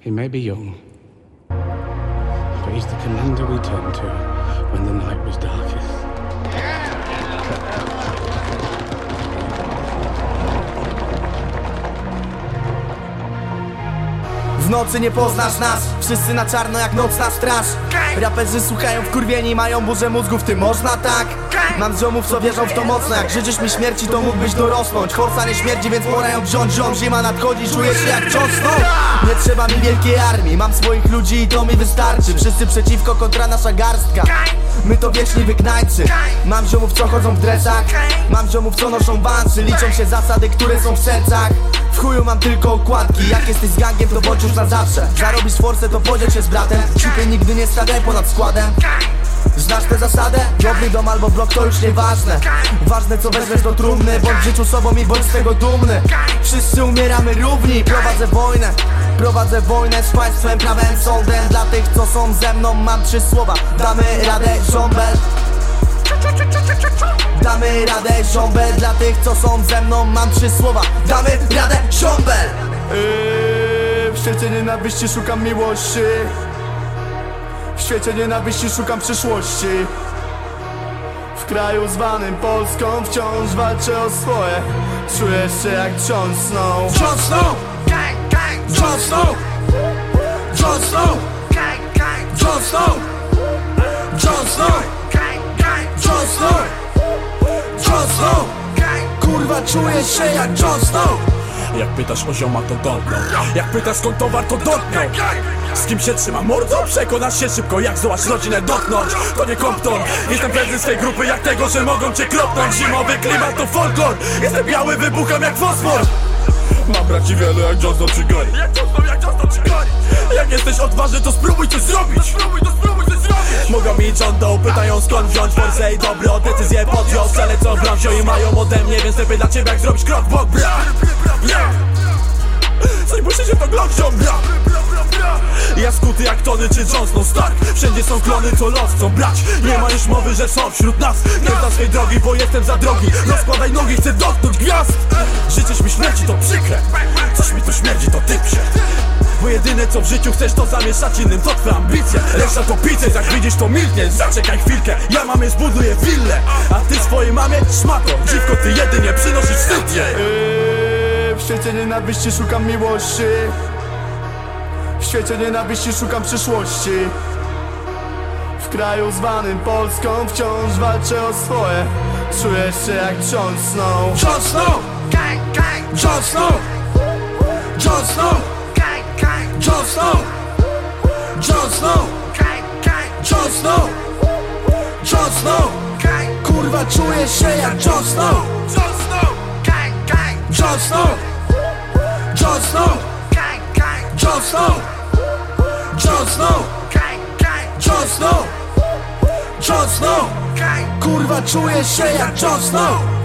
He may be young, but he's the commander we turned to when the night was darkest. W nocy nie poznasz nas. Wszyscy na czarno jak nocna straż. Raperzy słuchają wkurwieni Mają burzę mózgów, ty można tak. Mam ziomów co wierzą w to mocno. Jak życzysz mi śmierci to mógłbyś dorosnąć. Forsa nie śmierdzi więc pora ją wziąć. Ziom zima nadchodzi, czuję się jak Snow Nie trzeba mi wielkiej armii. Mam swoich ludzi i to mi wystarczy. Wszyscy przeciwko kontra nasza garstka. My to wieczni wygnańcy. Mam ziomów co chodzą w dresach. Mam ziomów co noszą wansy. Liczą się zasady, które są w sercach. W chuju mam tylko okładki. Jak jesteś z gangiem to bądź już na zawsze. Zarobisz to podziel się z bratem. Cipy nigdy nie stawiaj ponad składem. Znasz tę zasadę? Dobry dom albo blok to już nieważne. Ważne co weźmiesz do trumny. Bądź w życiu sobą i bądź z tego dumny. Wszyscy umieramy równi. Prowadzę wojnę. Prowadzę wojnę z państwem, prawem, sądem. Dla tych co są ze mną mam trzy słowa. Damy radę, żąbel. Damy radę ziombel Dla tych co są ze mną mam trzy słowa. Damy radę Yy, w świecie nienawiści szukam miłości W świecie nienawiści szukam przyszłości W kraju zwanym Polską wciąż walczę o swoje Czuję się jak Jon Snow Jon Snow! Jon Snow! Jon Snow! Jon Snow! Jon Snow! Jon Snow! Jon Snow! Kurwa czuję się jak Jon Snow! Jak pytasz o zioma to dotknął Jak pytasz skąd towar to dotknął Z kim się trzyma mordo? Przekonasz się szybko jak zdołasz rodzinę dotknąć. To nie Compton Jestem pewny swej grupy jak tego, że mogą cię kropnąć. Zimowy klimat to folklor. Jestem biały, wybucham jak fosfor. Mam braci wiele jak Johnson czy Gary Jak Johnson, jak Johnson czy Gary Jak jesteś odważny to spróbuj coś zrobić. To spróbuj zrobić John pytają skąd wziąć forsę i dobro Decyzję podjął, cele co w brązio i mają ode mnie Więc lepiej dla ciebie jak zrobić krok w bok, bra. Coś musi się to glok bra. Ja skuty jak Tony czy Johnson Stark. Wszędzie są klony, co los chcą brać. Nie ma już mowy, że są wśród nas. Znam swej drogi, bo jestem za drogi. Rozkładaj nogi, chcę dotknąć gwiazd. Życzysz mi śmierci, to przykre. Coś mi tu śmierdzi, to jedyne co w życiu chcesz to zamieszać innym. To twoje ambicje, reszta to pice Jak widzisz to milknie, zaczekaj chwilkę. Ja mamie zbuduję willę. A ty swojej mamie szmato Dziwko ty jedynie przynosisz wstyd jej. Yy, w świecie nienawiści szukam miłości. W świecie nienawiści szukam przyszłości. W kraju zwanym Polską wciąż walczę o swoje. Czuję się jak Jon Snow Jon Snow Jon Snow Jon Snow Jon Snow Jon Snow Jon Snow Jon Snow Kurwa czuję się jak Jon Snow Jon Snow Jon Snow Jon Snow Jon Snow Jon Snow Jon Snow Kurwa czuję się jak Jon Snow